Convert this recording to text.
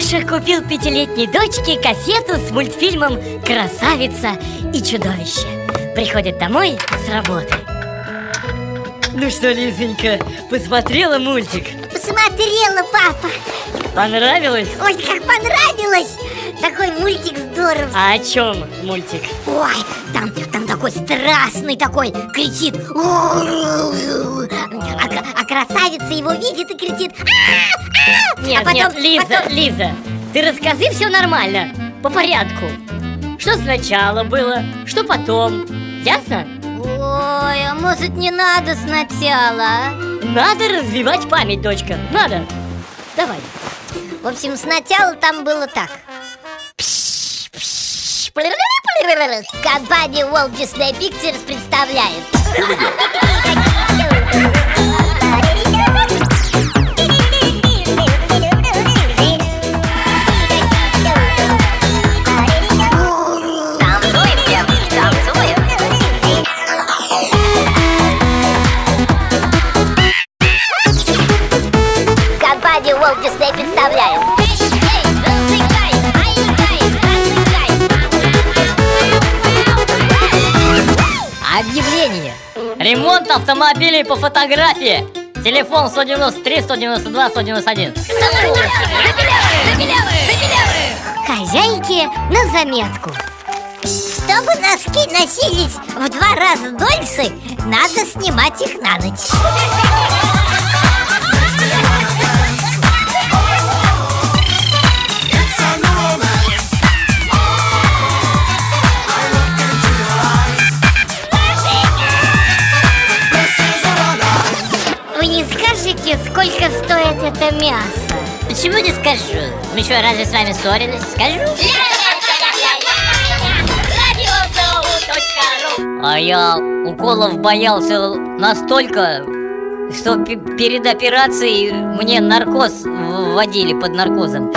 Папа купил пятилетней дочке кассету с мультфильмом «Красавица и чудовище» Приходит домой с работы Ну что, Лизонька, посмотрела мультик? Посмотрела, папа Понравилось? Ой, как понравилось Такой мультик здоровый А о чем мультик? Ой, там, там такой страстный такой Кричит а, а красавица его видит и кричит «А, а!» Нет, а потом, нет, Лиза, потом... Лиза Ты расскажи все нормально, по порядку. Что сначала было, что потом Ясно? Ой, а может не надо сначала, а? Надо развивать память, дочка, надо. Давай. В общем, сначала там было так. Компания Walt Disney Pictures представляет Ремонт автомобилей по фотографии. Телефон 193 192 191 Хозяйки на заметку. Чтобы носки носились в два раза дольше Надо снимать их на ночь стоит это мясо? Почему не скажу? Мы что, разве с вами ссорились? Скажу А я уколов боялся настолько, что пе- перед операцией мне наркоз вводили под наркозом